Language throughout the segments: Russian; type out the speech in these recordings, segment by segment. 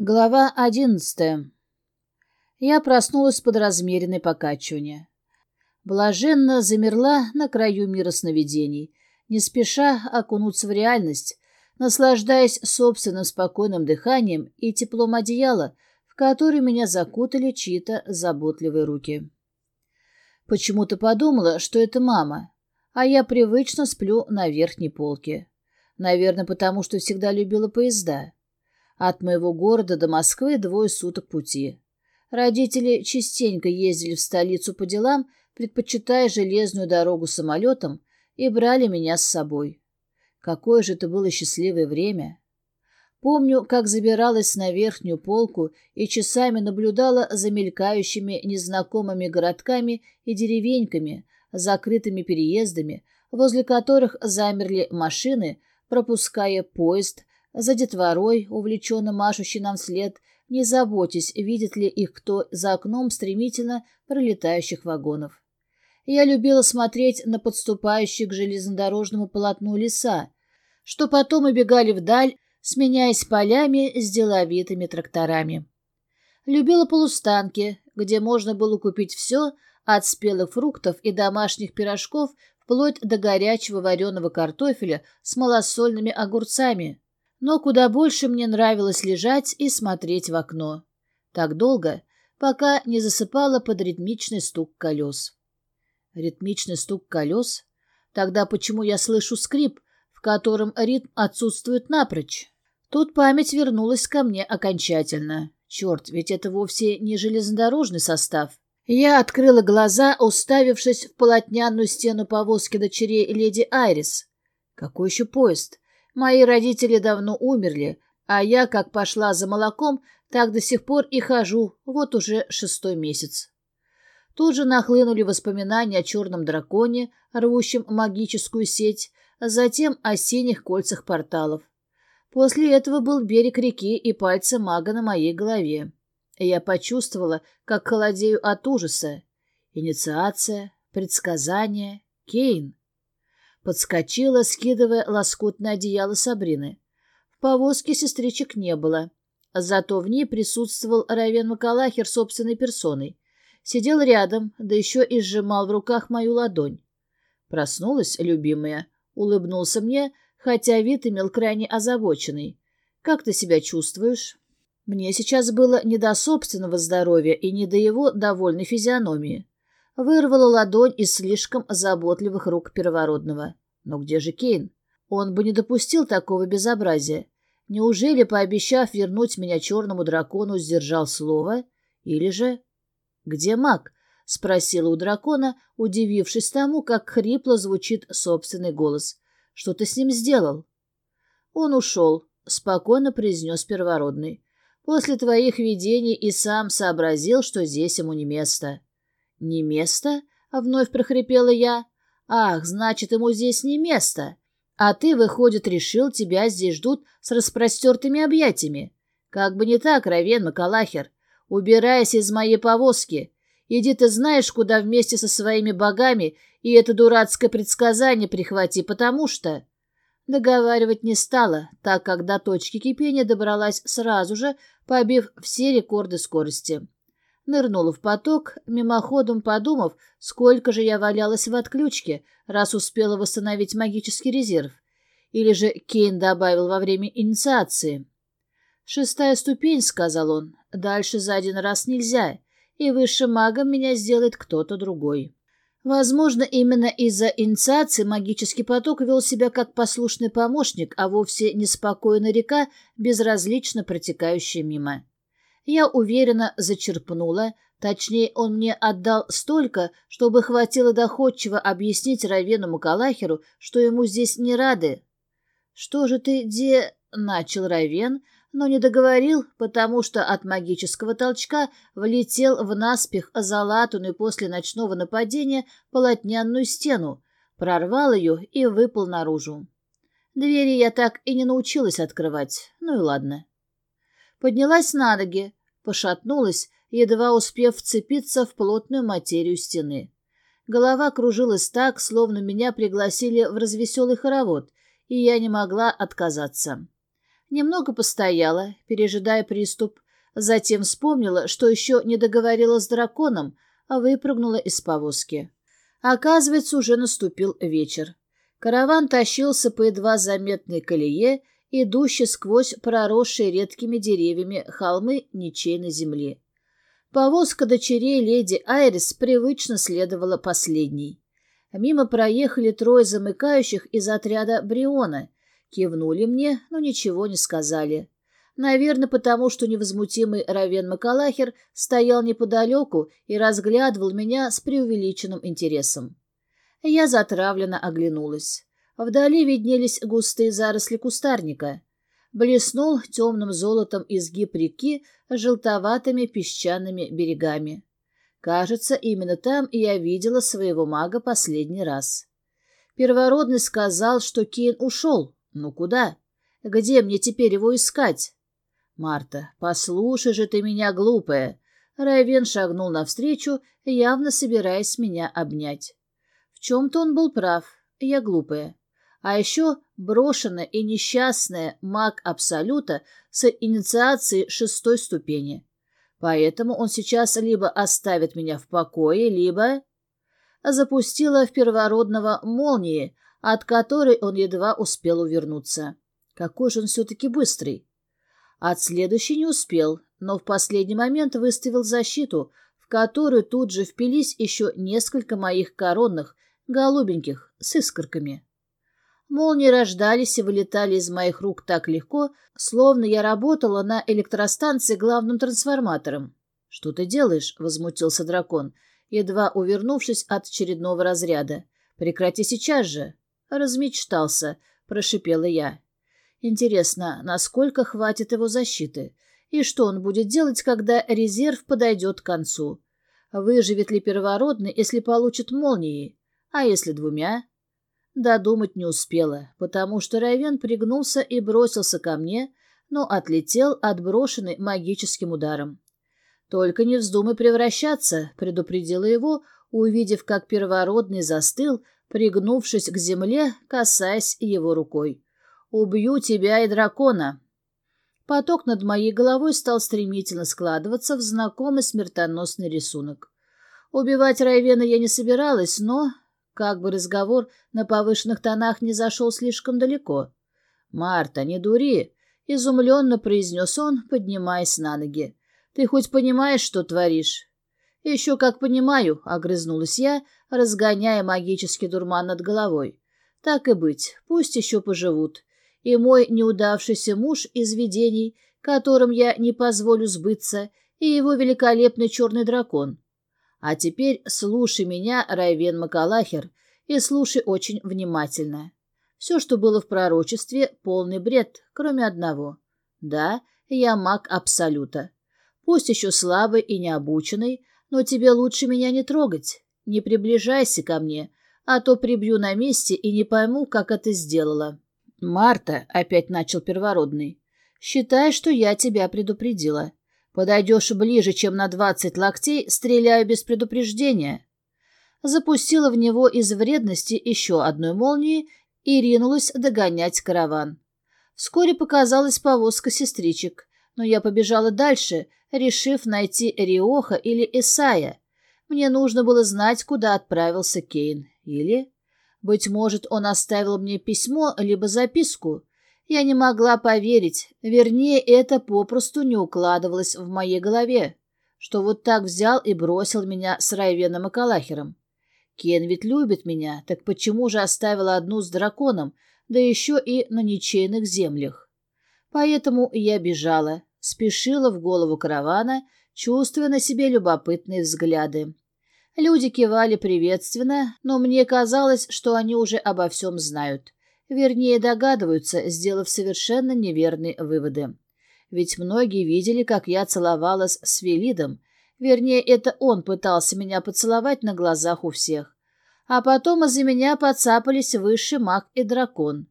Глава одиннадцатая. Я проснулась под размеренное покачивание. Блаженно замерла на краю мира сновидений, не спеша окунуться в реальность, наслаждаясь собственным спокойным дыханием и теплом одеяла, в которое меня закутали чьи-то заботливые руки. Почему-то подумала, что это мама, а я привычно сплю на верхней полке. Наверное, потому что всегда любила поезда. От моего города до Москвы двое суток пути. Родители частенько ездили в столицу по делам, предпочитая железную дорогу самолетом, и брали меня с собой. Какое же это было счастливое время! Помню, как забиралась на верхнюю полку и часами наблюдала за мелькающими незнакомыми городками и деревеньками, закрытыми переездами, возле которых замерли машины, пропуская поезд, за детворой, увлеченно машущей нам вслед, не заботясь, видит ли их кто за окном стремительно пролетающих вагонов. Я любила смотреть на подступающие к железнодорожному полотну леса, что потом убегали вдаль, сменяясь полями с деловитыми тракторами. Любила полустанки, где можно было купить все, от спелых фруктов и домашних пирожков вплоть до горячего вареного картофеля с малосольными огурцами, но куда больше мне нравилось лежать и смотреть в окно. Так долго, пока не засыпала под ритмичный стук колес. Ритмичный стук колес? Тогда почему я слышу скрип, в котором ритм отсутствует напрочь? Тут память вернулась ко мне окончательно. Черт, ведь это вовсе не железнодорожный состав. Я открыла глаза, уставившись в полотняную стену повозки дочерей леди Айрис. Какой еще поезд? Мои родители давно умерли, а я, как пошла за молоком, так до сих пор и хожу, вот уже шестой месяц. Тут же нахлынули воспоминания о черном драконе, рвущем магическую сеть, затем о синих кольцах порталов. После этого был берег реки и пальцы мага на моей голове. Я почувствовала, как холодею от ужаса. Инициация, предсказание, Кейн. Подскочила, скидывая лоскутное одеяло Сабрины. В повозке сестричек не было. Зато в ней присутствовал Равен Макалахер собственной персоной. Сидел рядом, да еще и сжимал в руках мою ладонь. Проснулась, любимая, улыбнулся мне, хотя вид имел крайне озабоченный. «Как ты себя чувствуешь?» Мне сейчас было не до собственного здоровья и не до его довольной физиономии вырвала ладонь из слишком заботливых рук первородного. Но где же Кейн? Он бы не допустил такого безобразия. Неужели, пообещав вернуть меня черному дракону, сдержал слово? Или же... «Где маг?» — спросила у дракона, удивившись тому, как хрипло звучит собственный голос. «Что ты с ним сделал?» «Он ушел», — спокойно произнес первородный. «После твоих видений и сам сообразил, что здесь ему не место». «Не место?» — вновь прохрипела я. «Ах, значит, ему здесь не место. А ты, выходит, решил, тебя здесь ждут с распростертыми объятиями. Как бы не так, Равен Макалахер. Убирайся из моей повозки. Иди ты знаешь, куда вместе со своими богами, и это дурацкое предсказание прихвати, потому что...» Договаривать не стала, так как до точки кипения добралась сразу же, побив все рекорды скорости нырнула в поток, мимоходом подумав, сколько же я валялась в отключке, раз успела восстановить магический резерв. Или же Кейн добавил во время инициации. «Шестая ступень», — сказал он, — «дальше за один раз нельзя, и высшим магом меня сделает кто-то другой». Возможно, именно из-за инициации магический поток вел себя как послушный помощник, а вовсе не спокойная река, безразлично протекающая мимо. Я уверенно зачерпнула, точнее, он мне отдал столько, чтобы хватило доходчиво объяснить Равену Макалахеру, что ему здесь не рады. «Что же ты, де...» — начал Равен, но не договорил, потому что от магического толчка влетел в наспех залатанную после ночного нападения полотняную стену, прорвал ее и выпал наружу. Двери я так и не научилась открывать, ну и ладно. Поднялась на ноги, пошатнулась, едва успев вцепиться в плотную материю стены. Голова кружилась так, словно меня пригласили в развеселый хоровод, и я не могла отказаться. Немного постояла, пережидая приступ, затем вспомнила, что еще не договорила с драконом, а выпрыгнула из повозки. Оказывается, уже наступил вечер. Караван тащился по едва заметной колее, идущей сквозь проросшие редкими деревьями холмы ничейной земли. Повозка дочерей леди Айрис привычно следовала последней. Мимо проехали трое замыкающих из отряда Бриона. Кивнули мне, но ничего не сказали. Наверное, потому что невозмутимый Равен Макалахер стоял неподалеку и разглядывал меня с преувеличенным интересом. Я затравленно оглянулась. Вдали виднелись густые заросли кустарника. Блеснул темным золотом изгиб реки желтоватыми песчаными берегами. Кажется, именно там я видела своего мага последний раз. Первородный сказал, что Кейн ушел. Ну куда? Где мне теперь его искать? Марта, послушай же ты меня, глупая. Райвен шагнул навстречу, явно собираясь меня обнять. В чем-то он был прав, я глупая. А еще брошенная и несчастная маг Абсолюта с инициацией шестой ступени. Поэтому он сейчас либо оставит меня в покое, либо... Запустила в первородного молнии, от которой он едва успел увернуться. Какой же он все-таки быстрый. От следующей не успел, но в последний момент выставил защиту, в которую тут же впились еще несколько моих коронных, голубеньких, с искорками. Молнии рождались и вылетали из моих рук так легко, словно я работала на электростанции главным трансформатором. — Что ты делаешь? — возмутился дракон, едва увернувшись от очередного разряда. — Прекрати сейчас же. — Размечтался, — прошипела я. Интересно, насколько хватит его защиты? И что он будет делать, когда резерв подойдет к концу? Выживет ли первородный, если получит молнии? А если двумя? Додумать не успела, потому что Равен пригнулся и бросился ко мне, но отлетел, отброшенный магическим ударом. «Только не вздумай превращаться», — предупредила его, увидев, как первородный застыл, пригнувшись к земле, касаясь его рукой. Убью тебя и дракона!» Поток над моей головой стал стремительно складываться в знакомый смертоносный рисунок. Убивать Райвена я не собиралась, но, как бы разговор на повышенных тонах не зашел слишком далеко. «Марта, не дури!» — изумленно произнес он, поднимаясь на ноги. «Ты хоть понимаешь, что творишь?» «Еще как понимаю», — огрызнулась я, разгоняя магический дурман над головой. «Так и быть, пусть еще поживут и мой неудавшийся муж из видений, которым я не позволю сбыться, и его великолепный черный дракон. А теперь слушай меня, Райвен Макалахер, и слушай очень внимательно. Все, что было в пророчестве, полный бред, кроме одного. Да, я маг Абсолюта. Пусть еще слабый и необученный, но тебе лучше меня не трогать. Не приближайся ко мне, а то прибью на месте и не пойму, как это сделала. «Марта», — опять начал первородный, — «считай, что я тебя предупредила. Подойдешь ближе, чем на двадцать локтей, стреляю без предупреждения». Запустила в него из вредности еще одной молнии и ринулась догонять караван. Вскоре показалась повозка сестричек, но я побежала дальше, решив найти Риоха или Исая. Мне нужно было знать, куда отправился Кейн. Или... Быть может, он оставил мне письмо, либо записку. Я не могла поверить, вернее, это попросту не укладывалось в моей голове, что вот так взял и бросил меня с Райвеном и Калахером. Кен ведь любит меня, так почему же оставила одну с драконом, да еще и на ничейных землях? Поэтому я бежала, спешила в голову каравана, чувствуя на себе любопытные взгляды. Люди кивали приветственно, но мне казалось, что они уже обо всем знают. Вернее, догадываются, сделав совершенно неверные выводы. Ведь многие видели, как я целовалась с Велидом. Вернее, это он пытался меня поцеловать на глазах у всех. А потом из-за меня подцапались высший маг и дракон.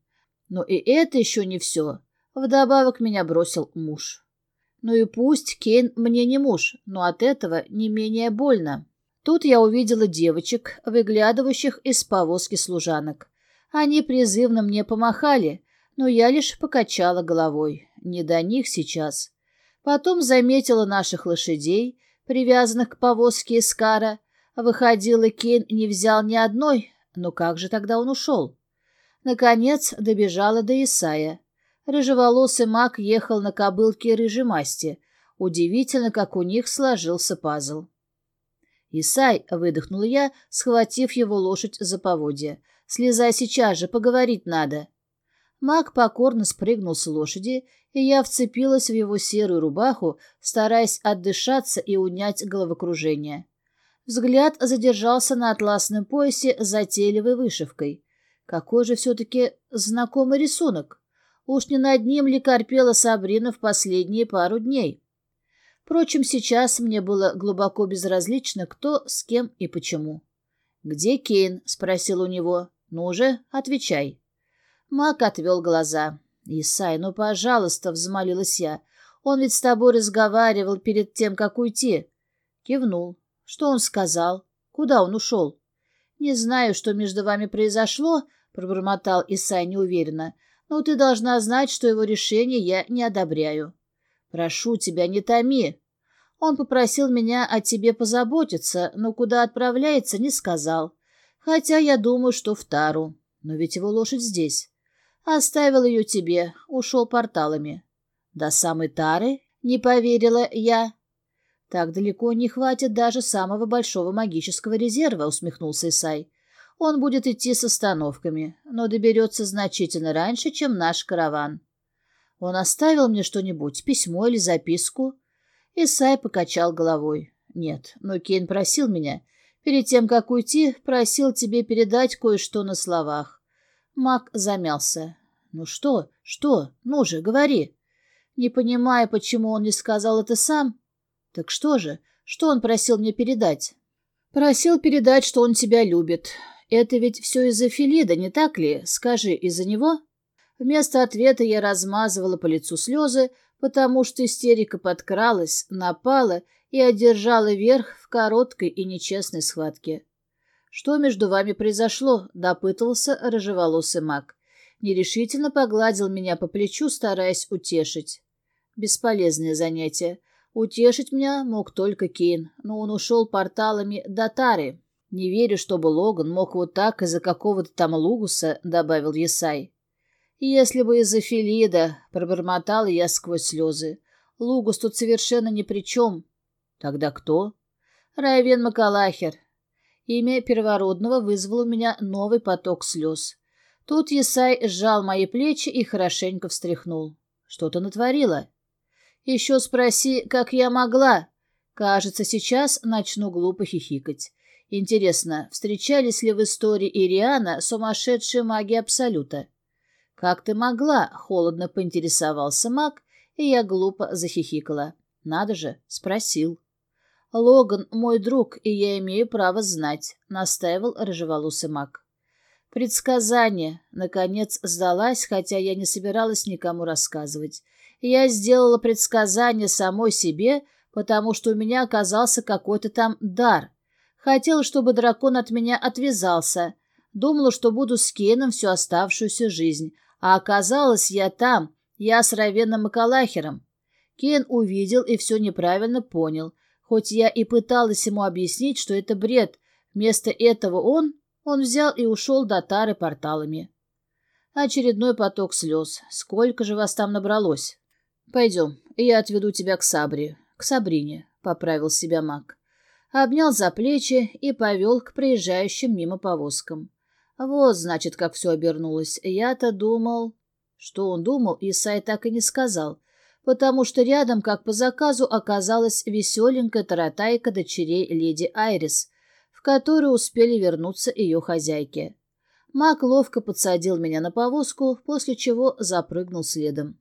Но и это еще не все. Вдобавок меня бросил муж. Ну и пусть Кейн мне не муж, но от этого не менее больно. Тут я увидела девочек, выглядывающих из повозки служанок. Они призывно мне помахали, но я лишь покачала головой. не до них сейчас. Потом заметила наших лошадей, привязанных к повозке Искара. Выходила, Кейн не взял ни одной, но как же тогда он ушел? Наконец добежала до Исая. Рыжеволосый маг ехал на кобылке рыжей масти. Удивительно, как у них сложился пазл. «Исай!» — выдохнула я, схватив его лошадь за поводья. «Слезай сейчас же, поговорить надо!» Маг покорно спрыгнул с лошади, и я вцепилась в его серую рубаху, стараясь отдышаться и унять головокружение. Взгляд задержался на атласном поясе с затейливой вышивкой. Какой же все-таки знакомый рисунок! Уж не над ним ли корпела Сабрина в последние пару дней? Впрочем, сейчас мне было глубоко безразлично, кто, с кем и почему. «Где Кейн?» — спросил у него. «Ну же, отвечай». Мак отвел глаза. «Исай, ну, пожалуйста», — взмолилась я. «Он ведь с тобой разговаривал перед тем, как уйти». Кивнул. «Что он сказал? Куда он ушел?» «Не знаю, что между вами произошло», — пробормотал Исай неуверенно. «но ты должна знать, что его решение я не одобряю». «Прошу тебя, не томи». Он попросил меня о тебе позаботиться, но куда отправляется, не сказал. Хотя я думаю, что в Тару. Но ведь его лошадь здесь. Оставил ее тебе, ушел порталами. До самой Тары? Не поверила я. Так далеко не хватит даже самого большого магического резерва, усмехнулся Исай. Он будет идти с остановками, но доберется значительно раньше, чем наш караван. Он оставил мне что-нибудь, письмо или записку? Исай покачал головой. Нет, но Кейн просил меня. Перед тем, как уйти, просил тебе передать кое-что на словах. Мак замялся. «Ну что? Что? Ну же, говори!» Не понимая, почему он не сказал это сам. «Так что же? Что он просил мне передать?» «Просил передать, что он тебя любит. Это ведь все из-за Филида, не так ли? Скажи, из-за него?» Вместо ответа я размазывала по лицу слезы, потому что истерика подкралась, напала и одержала верх в короткой и нечестной схватке. «Что между вами произошло?» — допытывался рыжеволосый маг. Нерешительно погладил меня по плечу, стараясь утешить. Бесполезное занятие. Утешить меня мог только Кейн, но он ушел порталами до Тары. Не верю, чтобы Логан мог вот так из-за какого-то там Лугуса, — добавил Есай. Если бы из-за Филида, — пробормотал я сквозь слезы. Лугус тут совершенно ни при чем. Тогда кто? Райвен Макалахер. Имя первородного вызвало у меня новый поток слез. Тут Есай сжал мои плечи и хорошенько встряхнул. Что-то натворила. Еще спроси, как я могла. Кажется, сейчас начну глупо хихикать. Интересно, встречались ли в истории Ириана сумасшедшие маги Абсолюта? «Как ты могла?» — холодно поинтересовался маг, и я глупо захихикала. «Надо же!» — спросил. «Логан мой друг, и я имею право знать», — настаивал рыжеволосый маг. Предсказание, наконец, сдалась, хотя я не собиралась никому рассказывать. Я сделала предсказание самой себе, потому что у меня оказался какой-то там дар. Хотела, чтобы дракон от меня отвязался. Думала, что буду с Кейном всю оставшуюся жизнь. А оказалось, я там, я с Равенным Макалахером. Кен увидел и все неправильно понял — Хоть я и пыталась ему объяснить, что это бред, вместо этого он, он взял и ушел до Тары порталами. Очередной поток слез. Сколько же вас там набралось? Пойдем, я отведу тебя к Сабре, к Сабрине, — поправил себя маг. Обнял за плечи и повел к проезжающим мимо повозкам. Вот, значит, как все обернулось. Я-то думал... Что он думал, Исай так и не сказал, потому что рядом, как по заказу, оказалась веселенькая таратайка дочерей леди Айрис, в которую успели вернуться ее хозяйки. Мак ловко подсадил меня на повозку, после чего запрыгнул следом.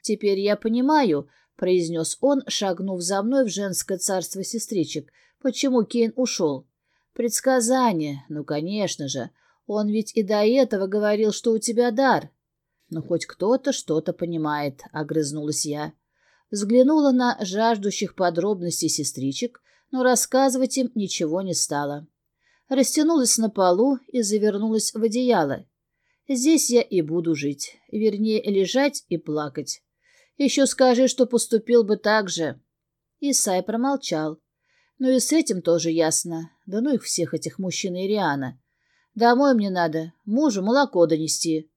«Теперь я понимаю», — произнес он, шагнув за мной в женское царство сестричек, «почему Кейн ушел». «Предсказание, ну, конечно же. Он ведь и до этого говорил, что у тебя дар». «Ну, хоть кто-то что-то понимает», — огрызнулась я. Взглянула на жаждущих подробностей сестричек, но рассказывать им ничего не стала. Растянулась на полу и завернулась в одеяло. Здесь я и буду жить, вернее, лежать и плакать. Еще скажи, что поступил бы так же. Исай промолчал. Ну и с этим тоже ясно. Да ну их всех, этих мужчин и Риана. Домой мне надо, мужу молоко донести.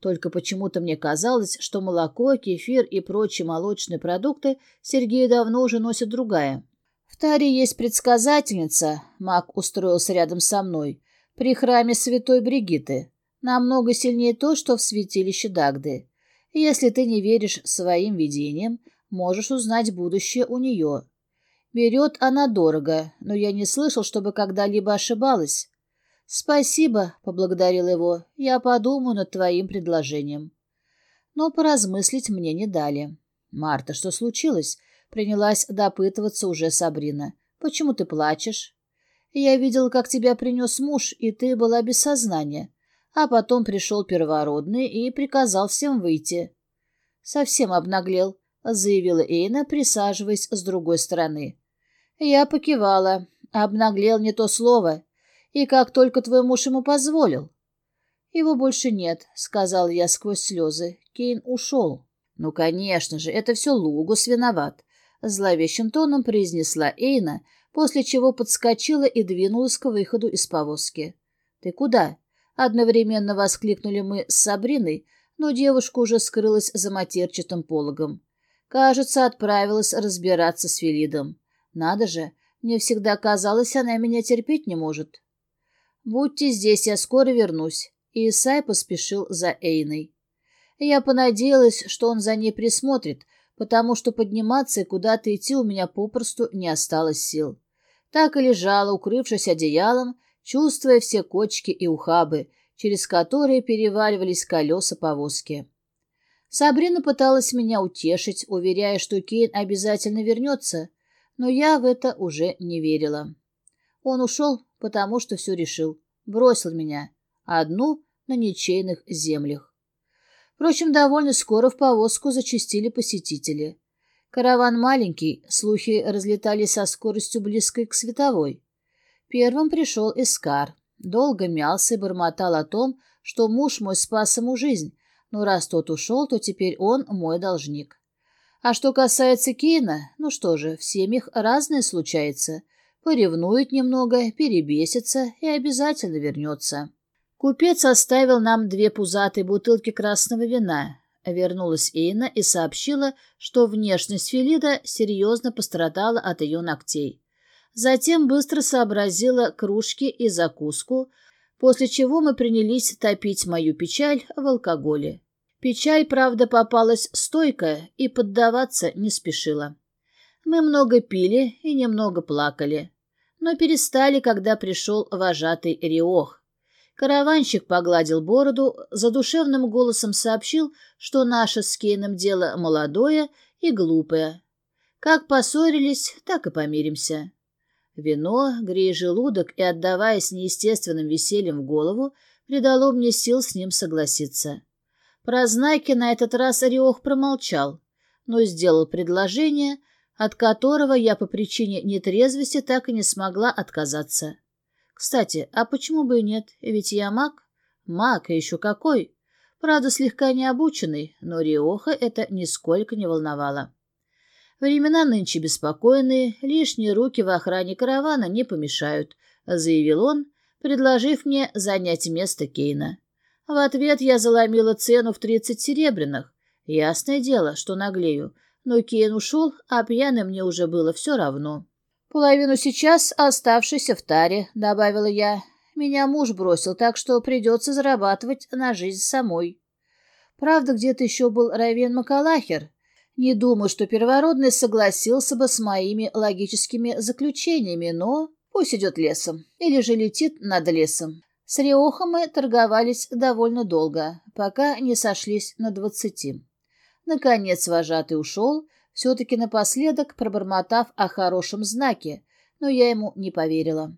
Только почему-то мне казалось, что молоко, кефир и прочие молочные продукты Сергею давно уже носит другая. В Таре есть предсказательница, маг устроился рядом со мной, при храме святой Бригиты. Намного сильнее то, что в святилище Дагды. Если ты не веришь своим видениям, можешь узнать будущее у нее. Берет она дорого, но я не слышал, чтобы когда-либо ошибалась. «Спасибо», — поблагодарил его, — «я подумаю над твоим предложением». Но поразмыслить мне не дали. «Марта, что случилось?» — принялась допытываться уже Сабрина. «Почему ты плачешь?» «Я видел, как тебя принес муж, и ты была без сознания. А потом пришел первородный и приказал всем выйти». «Совсем обнаглел», — заявила Эйна, присаживаясь с другой стороны. Я покивала. «Обнаглел не то слово. И как только твой муж ему позволил. Его больше нет, сказал я сквозь слезы. Кейн ушел. Ну, конечно же, это все Лугус виноват. Зловещим тоном произнесла Эйна, после чего подскочила и двинулась к выходу из повозки. «Ты куда?» Одновременно воскликнули мы с Сабриной, но девушка уже скрылась за матерчатым пологом. Кажется, отправилась разбираться с Филидом. Надо же, мне всегда казалось, она меня терпеть не может. «Будьте здесь, я скоро вернусь». И Исай поспешил за Эйной. Я понадеялась, что он за ней присмотрит, потому что подниматься и куда-то идти у меня попросту не осталось сил. Так и лежала, укрывшись одеялом, чувствуя все кочки и ухабы, через которые переваливались колеса повозки. Сабрина пыталась меня утешить, уверяя, что Кейн обязательно вернется, но я в это уже не верила. Он ушел, потому что все решил. Бросил меня. Одну на ничейных землях. Впрочем, довольно скоро в повозку зачастили посетители. Караван маленький, слухи разлетались со скоростью близкой к световой. Первым пришел Искар. Долго мялся и бормотал о том, что муж мой спас ему жизнь, но раз тот ушел, то теперь он мой должник. А что касается Кейна, ну что же, в семьях разное случается — поревнует немного, перебесится и обязательно вернется. Купец оставил нам две пузатые бутылки красного вина. Вернулась Эйна и сообщила, что внешность Филида серьезно пострадала от ее ногтей. Затем быстро сообразила кружки и закуску, после чего мы принялись топить мою печаль в алкоголе. Печаль, правда, попалась стойкая и поддаваться не спешила. Мы много пили и немного плакали но перестали, когда пришел вожатый Риох. Караванщик погладил бороду, задушевным голосом сообщил, что наше с Кейном дело молодое и глупое. Как поссорились, так и помиримся. Вино, грея желудок и отдаваясь неестественным весельем в голову, придало мне сил с ним согласиться. Про знаки на этот раз Риох промолчал, но сделал предложение, от которого я по причине нетрезвости так и не смогла отказаться. Кстати, а почему бы и нет? Ведь я маг. Маг, и еще какой. Правда, слегка необученный, но Риоха это нисколько не волновало. Времена нынче беспокойные, лишние руки в охране каравана не помешают, заявил он, предложив мне занять место Кейна. В ответ я заломила цену в тридцать серебряных. Ясное дело, что наглею, но Кейн ушел, а пьяным мне уже было все равно. «Половину сейчас оставшейся в таре», — добавила я. «Меня муж бросил, так что придется зарабатывать на жизнь самой». Правда, где-то еще был Равен Макалахер. Не думаю, что первородный согласился бы с моими логическими заключениями, но пусть идет лесом или же летит над лесом. С Риохом мы торговались довольно долго, пока не сошлись на двадцати. Наконец вожатый ушел, все-таки напоследок пробормотав о хорошем знаке, но я ему не поверила.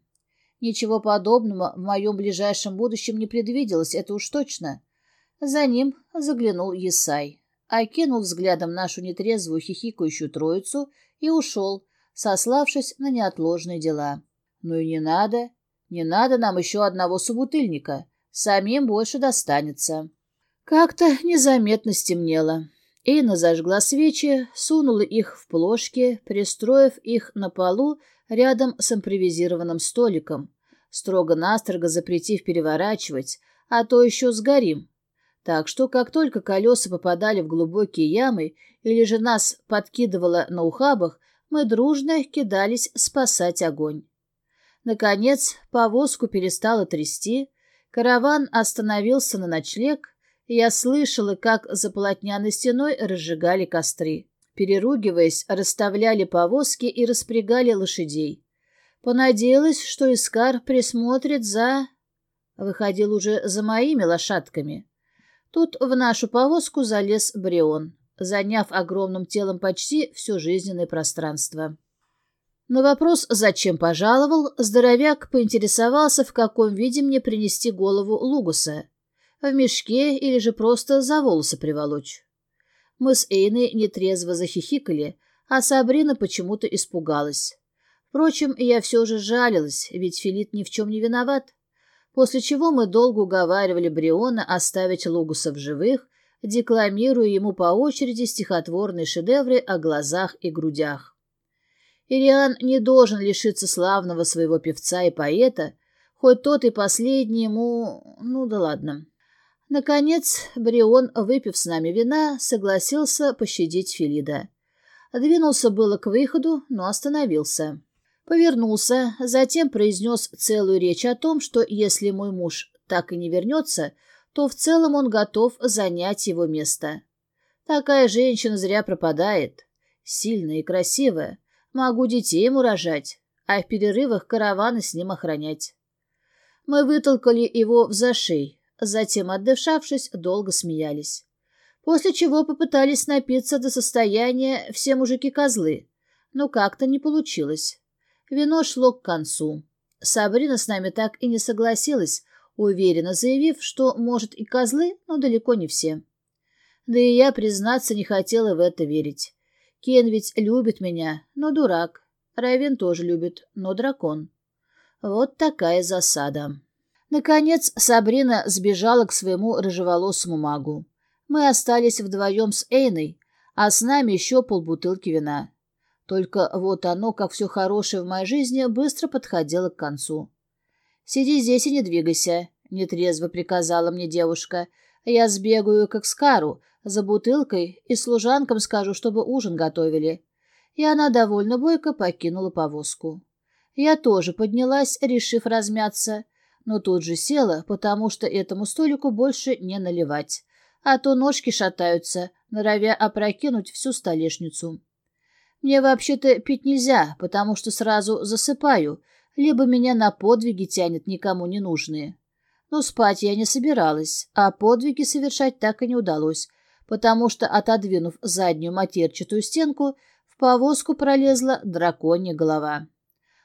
Ничего подобного в моем ближайшем будущем не предвиделось, это уж точно. За ним заглянул Есай, окинул взглядом нашу нетрезвую хихикающую троицу и ушел, сославшись на неотложные дела. Ну и не надо, не надо нам еще одного собутыльника, самим больше достанется. Как-то незаметно стемнело. Эйна зажгла свечи, сунула их в плошки, пристроив их на полу рядом с импровизированным столиком, строго-настрого запретив переворачивать, а то еще сгорим. Так что, как только колеса попадали в глубокие ямы или же нас подкидывало на ухабах, мы дружно кидались спасать огонь. Наконец, повозку перестало трясти, караван остановился на ночлег, я слышала, как за полотняной стеной разжигали костры. Переругиваясь, расставляли повозки и распрягали лошадей. Понадеялась, что Искар присмотрит за... Выходил уже за моими лошадками. Тут в нашу повозку залез Брион, заняв огромным телом почти все жизненное пространство. На вопрос, зачем пожаловал, здоровяк поинтересовался, в каком виде мне принести голову Лугуса. В мешке или же просто за волосы приволочь. Мы с Эйной нетрезво захихикали, а Сабрина почему-то испугалась. Впрочем, я все же жалилась, ведь Филит ни в чем не виноват. После чего мы долго уговаривали Бриона оставить Лугуса в живых, декламируя ему по очереди стихотворные шедевры о глазах и грудях. Ириан не должен лишиться славного своего певца и поэта, хоть тот и последний ему... Ну да ладно. Наконец, Брион, выпив с нами вина, согласился пощадить Филида. Двинулся было к выходу, но остановился. Повернулся, затем произнес целую речь о том, что если мой муж так и не вернется, то в целом он готов занять его место. Такая женщина зря пропадает. Сильная и красивая. Могу детей ему рожать, а в перерывах караваны с ним охранять. Мы вытолкали его в зашей, затем, отдышавшись, долго смеялись. После чего попытались напиться до состояния «все мужики-козлы», но как-то не получилось. Вино шло к концу. Сабрина с нами так и не согласилась, уверенно заявив, что, может, и козлы, но далеко не все. Да и я, признаться, не хотела в это верить. Кен ведь любит меня, но дурак. Райвен тоже любит, но дракон. Вот такая засада. Наконец Сабрина сбежала к своему рыжеволосому магу. Мы остались вдвоем с Эйной, а с нами еще полбутылки вина. Только вот оно, как все хорошее в моей жизни, быстро подходило к концу. «Сиди здесь и не двигайся», — нетрезво приказала мне девушка. «Я сбегаю к Экскару за бутылкой и служанкам скажу, чтобы ужин готовили». И она довольно бойко покинула повозку. Я тоже поднялась, решив размяться, но тут же села, потому что этому столику больше не наливать, а то ножки шатаются, норовя опрокинуть всю столешницу. Мне вообще-то пить нельзя, потому что сразу засыпаю, либо меня на подвиги тянет никому не нужные. Но спать я не собиралась, а подвиги совершать так и не удалось, потому что, отодвинув заднюю матерчатую стенку, в повозку пролезла драконья голова.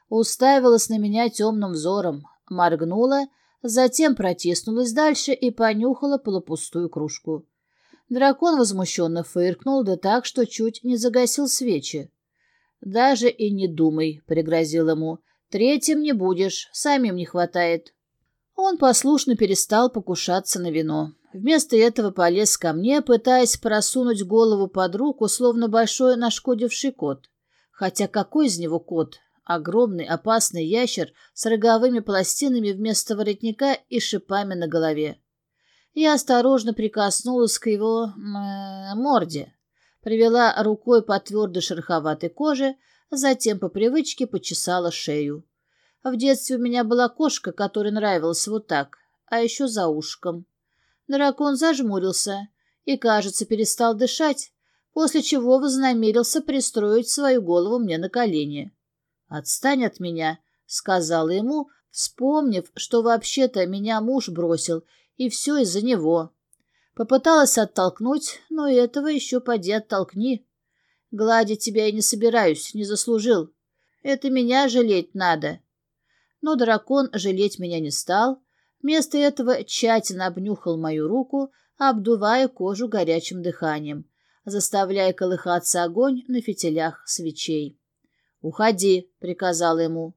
Уставилась на меня темным взором, моргнула, затем протиснулась дальше и понюхала полупустую кружку. Дракон возмущенно фыркнул, да так, что чуть не загасил свечи. «Даже и не думай», — пригрозил ему. «Третьим не будешь, самим не хватает». Он послушно перестал покушаться на вино. Вместо этого полез ко мне, пытаясь просунуть голову под руку, словно большой нашкодивший кот. Хотя какой из него кот? Огромный опасный ящер с роговыми пластинами вместо воротника и шипами на голове. Я осторожно прикоснулась к его морде, привела рукой по твердой шероховатой коже, затем по привычке почесала шею. В детстве у меня была кошка, которой нравилось вот так, а еще за ушком. Дракон зажмурился и, кажется, перестал дышать, после чего вознамерился пристроить свою голову мне на колени. «Отстань от меня», — сказала ему, вспомнив, что вообще-то меня муж бросил и все из-за него. Попыталась оттолкнуть, но этого еще поди оттолкни. Гладить тебя я не собираюсь, не заслужил. Это меня жалеть надо. Но дракон жалеть меня не стал. Вместо этого тщательно обнюхал мою руку, обдувая кожу горячим дыханием, заставляя колыхаться огонь на фитилях свечей. «Уходи», — приказал ему.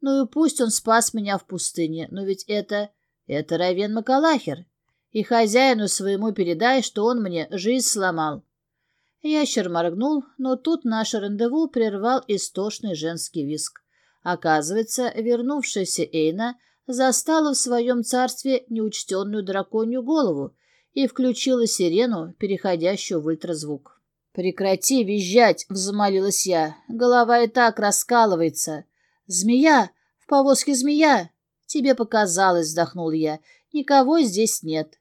«Ну и пусть он спас меня в пустыне, но ведь это это Равен Макалахер. И хозяину своему передай, что он мне жизнь сломал. Ящер моргнул, но тут наше рандеву прервал истошный женский виск. Оказывается, вернувшаяся Эйна застала в своем царстве неучтенную драконью голову и включила сирену, переходящую в ультразвук. «Прекрати визжать!» — взмолилась я. «Голова и так раскалывается». «Змея! В повозке змея!» «Тебе показалось!» — вздохнул я. «Никого здесь нет».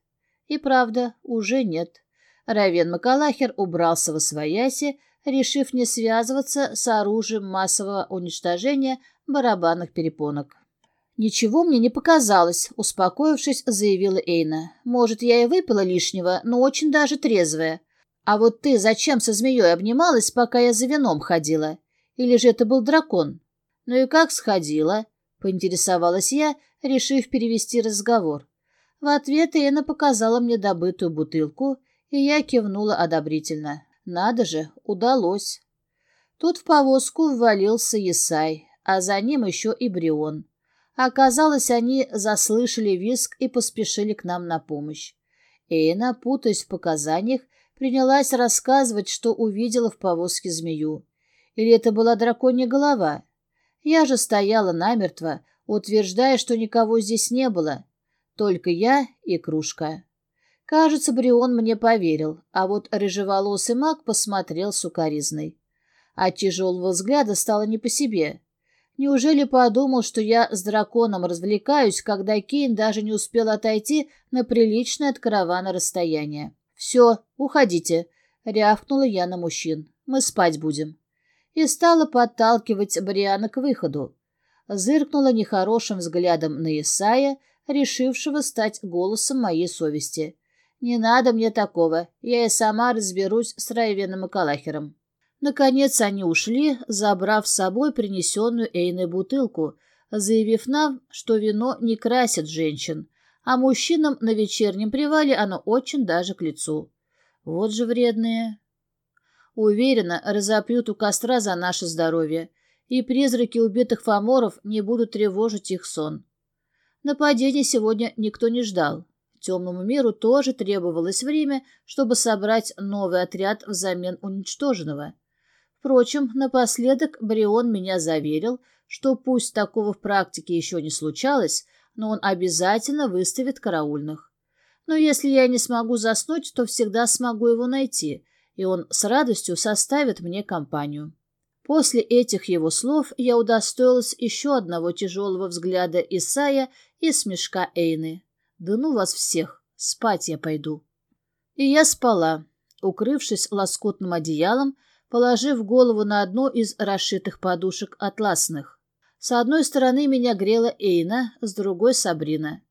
И правда, уже нет. Равен Макалахер убрался во свояси, решив не связываться с оружием массового уничтожения барабанных перепонок. «Ничего мне не показалось», — успокоившись, заявила Эйна. «Может, я и выпила лишнего, но очень даже трезвая. А вот ты зачем со змеей обнималась, пока я за вином ходила? Или же это был дракон?» «Ну и как сходила?» — поинтересовалась я, решив перевести разговор. В ответ Эйна показала мне добытую бутылку, и я кивнула одобрительно. «Надо же, удалось». Тут в повозку ввалился Есай, а за ним еще и Брион. Оказалось, они заслышали визг и поспешили к нам на помощь. Эйна, путаясь в показаниях, принялась рассказывать, что увидела в повозке змею. Или это была драконья голова? Я же стояла намертво, утверждая, что никого здесь не было. Только я и кружка. Кажется, Брион мне поверил, а вот рыжеволосый маг посмотрел сукоризной. От тяжелого взгляда стало не по себе. Неужели подумал, что я с драконом развлекаюсь, когда Кейн даже не успел отойти на приличное от каравана расстояние? «Все, уходите», — рявкнула я на мужчин. «Мы спать будем». И стала подталкивать Бриана к выходу. Зыркнула нехорошим взглядом на Исая, решившего стать голосом моей совести. «Не надо мне такого, я и сама разберусь с Райвеном и Калахером». Наконец они ушли, забрав с собой принесенную Эйной бутылку, заявив нам, что вино не красит женщин, а мужчинам на вечернем привале оно очень даже к лицу. Вот же вредные. Уверена, разопьют у костра за наше здоровье, и призраки убитых фаморов не будут тревожить их сон. Нападения сегодня никто не ждал. Темному миру тоже требовалось время, чтобы собрать новый отряд взамен уничтоженного. Впрочем, напоследок Брион меня заверил, что пусть такого в практике еще не случалось, но он обязательно выставит караульных. Но если я не смогу заснуть, то всегда смогу его найти, и он с радостью составит мне компанию. После этих его слов я удостоилась еще одного тяжелого взгляда Исая и смешка Эйны. «Да ну вас всех! Спать я пойду!» И я спала, укрывшись лоскутным одеялом, положив голову на одну из расшитых подушек атласных. С одной стороны меня грела Эйна, с другой — Сабрина.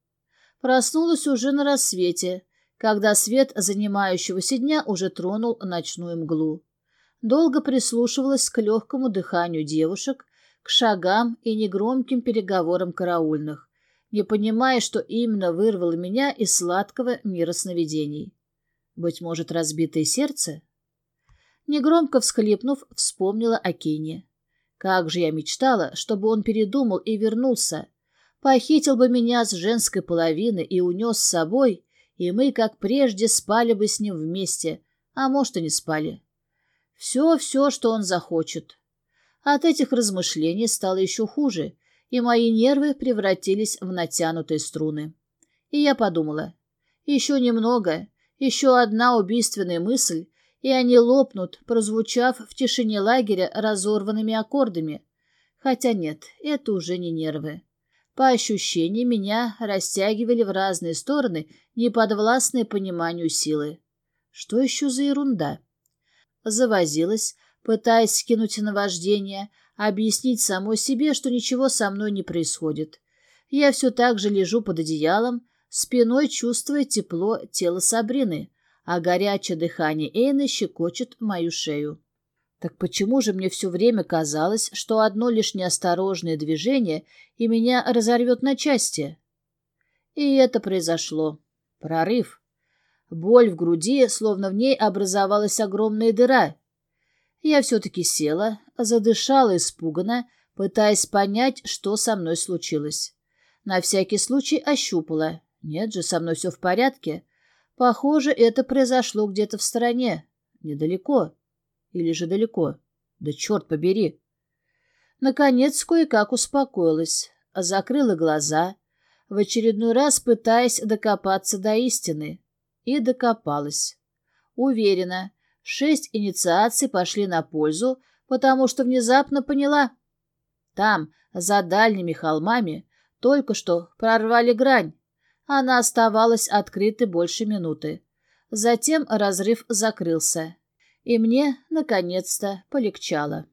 Проснулась уже на рассвете, когда свет занимающегося дня уже тронул ночную мглу. Долго прислушивалась к легкому дыханию девушек, к шагам и негромким переговорам караульных, не понимая, что именно вырвало меня из сладкого мира сновидений. Быть может, разбитое сердце? Негромко всхлипнув, вспомнила о Кене. Как же я мечтала, чтобы он передумал и вернулся. Похитил бы меня с женской половины и унес с собой, и мы, как прежде, спали бы с ним вместе, а может, и не спали. Все-все, что он захочет. От этих размышлений стало еще хуже, и мои нервы превратились в натянутые струны. И я подумала, еще немного, еще одна убийственная мысль, и они лопнут, прозвучав в тишине лагеря разорванными аккордами. Хотя нет, это уже не нервы. По ощущениям, меня растягивали в разные стороны, неподвластные пониманию силы. Что еще за ерунда? Завозилась, пытаясь скинуть наваждение, объяснить самой себе, что ничего со мной не происходит. Я все так же лежу под одеялом, спиной чувствуя тепло тела Сабрины — а горячее дыхание Эйны щекочет мою шею. Так почему же мне все время казалось, что одно лишь неосторожное движение и меня разорвет на части? И это произошло. Прорыв. Боль в груди, словно в ней образовалась огромная дыра. Я все-таки села, задышала испуганно, пытаясь понять, что со мной случилось. На всякий случай ощупала. Нет же, со мной все в порядке. Похоже, это произошло где-то в стороне, недалеко. или же далеко? Да черт побери! Наконец, кое-как успокоилась, закрыла глаза, в очередной раз пытаясь докопаться до истины. И докопалась. Уверена, шесть инициаций пошли на пользу, потому что внезапно поняла. Там, за дальними холмами, только что прорвали грань. Она оставалась открытой больше минуты. Затем разрыв закрылся, и мне, наконец-то, полегчало.